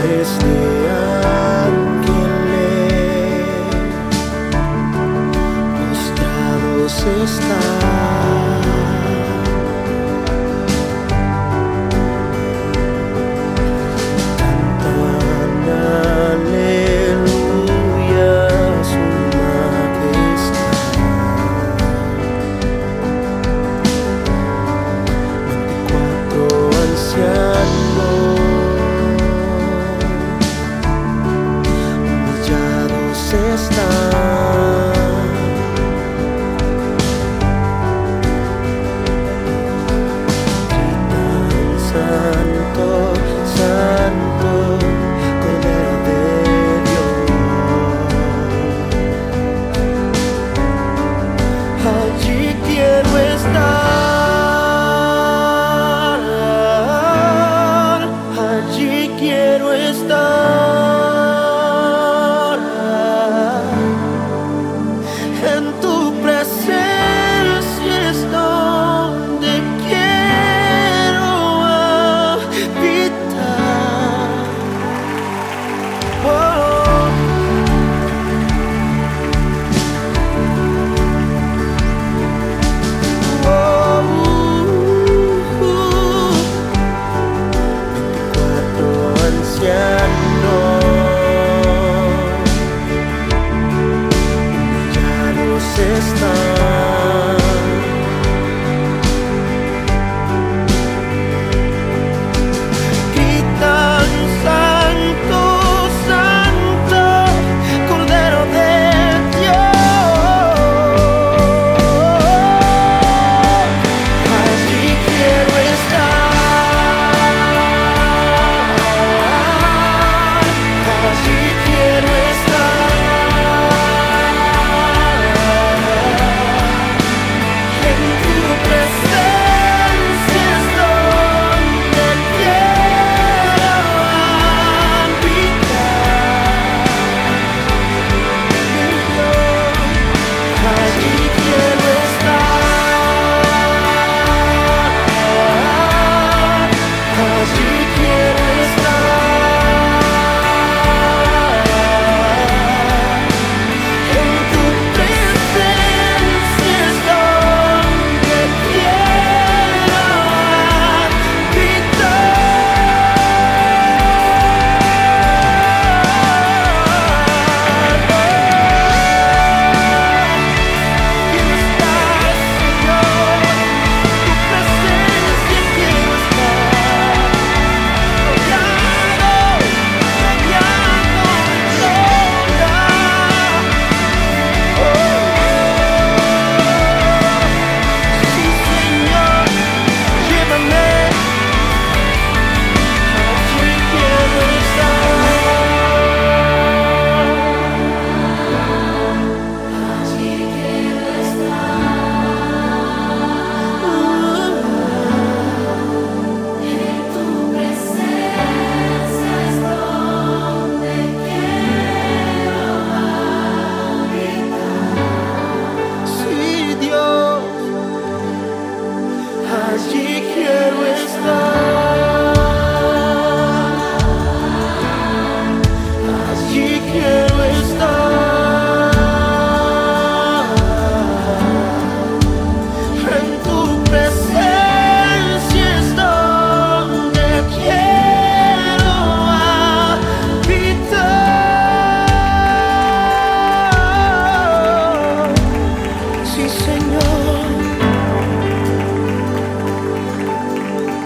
It's day Santo, Santo, Cordero de Dios Allí quiero estar Allí quiero estar this time